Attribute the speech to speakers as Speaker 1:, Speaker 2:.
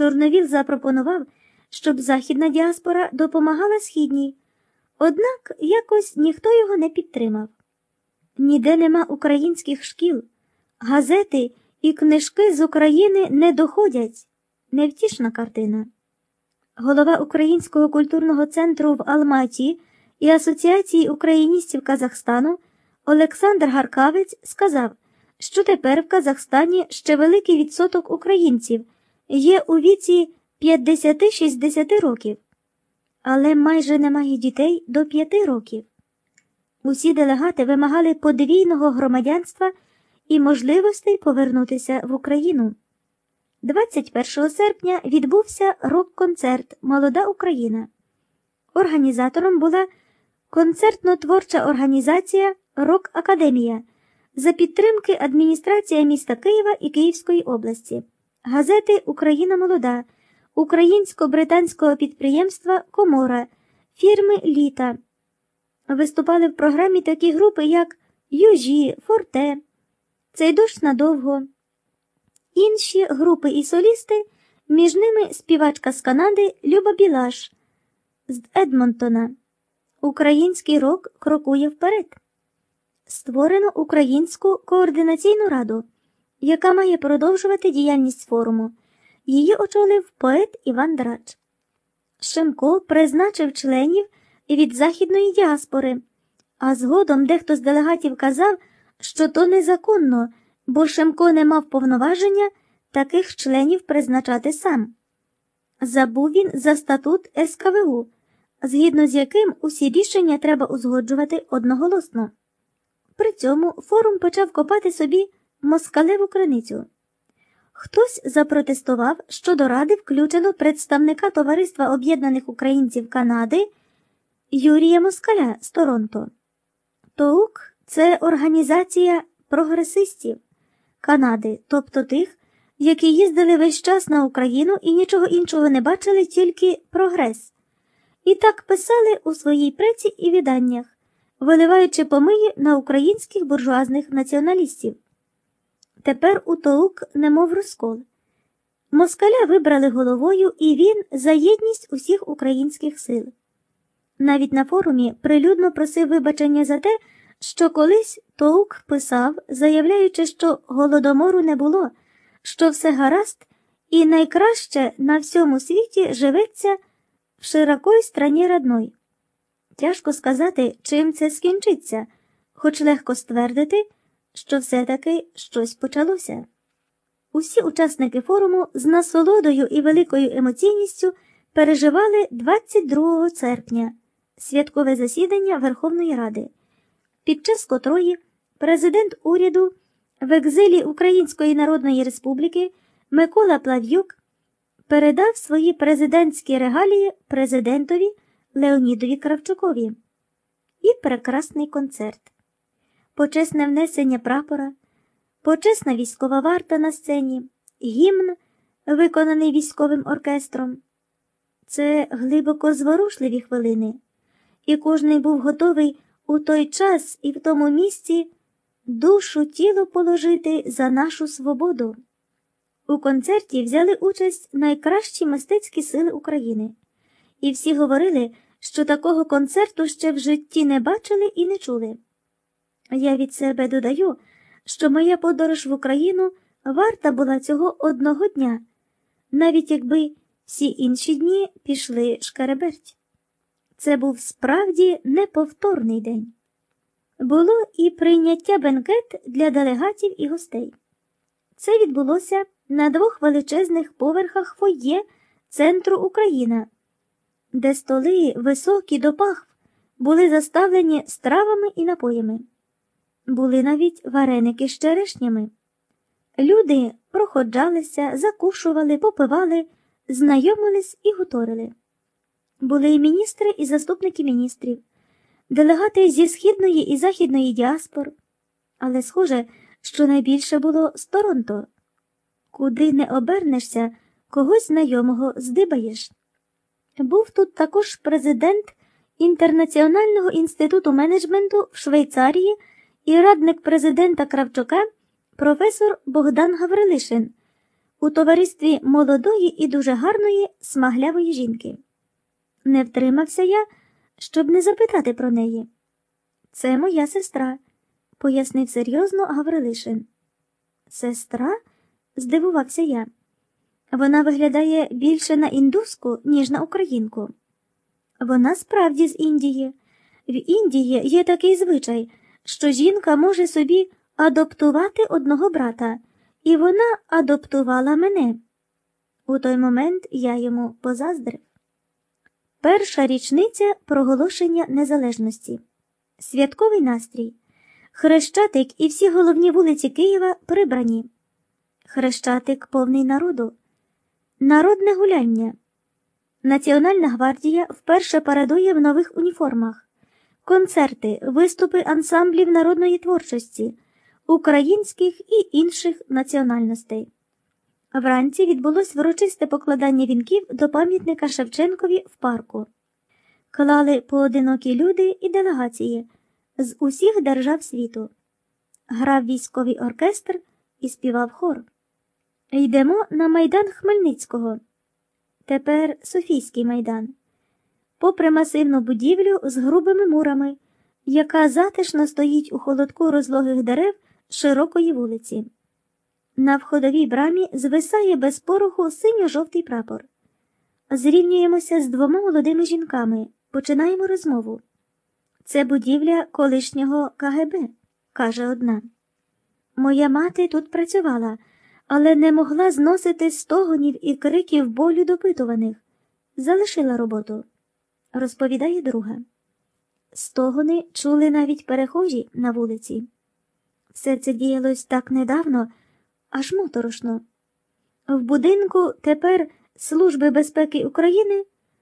Speaker 1: Чорновіл запропонував, щоб західна діаспора допомагала східній, однак якось ніхто його не підтримав. Ніде нема українських шкіл, газети і книжки з України не доходять. Невтішна картина. Голова Українського культурного центру в Алматі і Асоціації україністів Казахстану Олександр Гаркавець сказав, що тепер в Казахстані ще великий відсоток українців є у віці 50-60 років, але майже немає дітей до 5 років. Усі делегати вимагали подвійного громадянства і можливостей повернутися в Україну. 21 серпня відбувся рок-концерт Молода Україна. Організатором була концертно-творча організація Рок Академія за підтримки адміністрації міста Києва і Київської області, газети Україна Молода, українсько-британського підприємства Комора, фірми Літа. Виступали в програмі такі групи, як Южі, Форте, Цей дощ надовго. Інші групи і солісти, між ними співачка з Канади Люба Білаш з Едмонтона. Український рок крокує вперед. Створено Українську координаційну раду, яка має продовжувати діяльність форуму. Її очолив поет Іван Драч. Шемко призначив членів від західної діаспори, а згодом дехто з делегатів казав, що то незаконно, бо Шемко не мав повноваження таких членів призначати сам. Забув він за статут СКВУ, згідно з яким усі рішення треба узгоджувати одноголосно. При цьому форум почав копати собі москалеву криницю. Хтось запротестував, що до ради включено представника Товариства Об'єднаних Українців Канади Юрія Москаля з Торонто. ТОУК це організація прогресистів Канади, тобто тих, які їздили весь час на Україну і нічого іншого не бачили, тільки прогрес. І так писали у своїй преці і відданнях, виливаючи помиї на українських буржуазних націоналістів. Тепер у Тоук немов розкол. Москаля вибрали головою, і він за єдність усіх українських сил. Навіть на форумі прилюдно просив вибачення за те, що колись Тоук писав, заявляючи, що голодомору не було, що все гаразд, і найкраще на всьому світі живеться в широкої страні родной. Тяжко сказати, чим це скінчиться, хоч легко ствердити, що все-таки щось почалося. Усі учасники форуму з насолодою і великою емоційністю переживали 22 серпня святкове засідання Верховної Ради, під час котрої президент уряду в екзилі Української Народної Республіки Микола Плав'юк передав свої президентські регалії президентові Леонідові Кравчукові і прекрасний концерт, почесне внесення прапора, почесна військова варта на сцені, гімн, виконаний військовим оркестром. Це глибоко зворушливі хвилини, і кожний був готовий у той час і в тому місці душу тіло положити за нашу свободу. У концерті взяли участь найкращі мистецькі сили України, і всі говорили, що такого концерту ще в житті не бачили і не чули. Я від себе додаю, що моя подорож в Україну варта була цього одного дня, навіть якби всі інші дні пішли шкареберть. Це був справді неповторний день. Було і прийняття бенкет для делегатів і гостей. Це відбулося на двох величезних поверхах фоє центру Україна, де столи високі до пахв були заставлені стравами і напоями. Були навіть вареники з черешнями. Люди проходжалися, закушували, попивали, знайомились і гуторили. Були і міністри, і заступники міністрів, делегати зі східної і західної діаспор, але схоже, що найбільше було з Торонто. Куди не обернешся, когось знайомого здибаєш. Був тут також президент Інтернаціонального інституту менеджменту в Швейцарії і радник президента Кравчука професор Богдан Гаврилишин, у товаристві молодої і дуже гарної смаглявої жінки. Не втримався я, щоб не запитати про неї. Це моя сестра, пояснив серйозно Гаврилишин. Сестра? здивувався я. Вона виглядає більше на індуску, ніж на українку. Вона справді з Індії. В Індії є такий звичай, що жінка може собі аdoптувати одного брата, і вона адоптувала мене. У той момент я йому позаздрив. Перша річниця проголошення незалежності. Святковий настрій. Хрещатик і всі головні вулиці Києва прибрані. Хрещатик повний народу. Народне гуляння. Національна гвардія вперше парадує в нових уніформах. Концерти, виступи ансамблів народної творчості, українських і інших національностей. Вранці відбулось врочисте покладання вінків до пам'ятника Шевченкові в парку. Клали поодинокі люди і делегації з усіх держав світу. Грав військовий оркестр і співав хор. Йдемо на майдан Хмельницького. Тепер Софійський майдан. Попри масивну будівлю з грубими мурами, яка затишно стоїть у холодку розлогих дерев широкої вулиці. На входовій брамі звисає без пороху синьо-жовтий прапор. Зрівнюємося з двома молодими жінками, починаємо розмову. Це будівля колишнього КГБ, каже одна. Моя мати тут працювала, але не могла зносити стогонів і криків болю допитуваних. Залишила роботу, розповідає друга. Стогони чули навіть перехожі на вулиці. Все це діялось так недавно, аж моторошно. В будинку тепер Служби безпеки України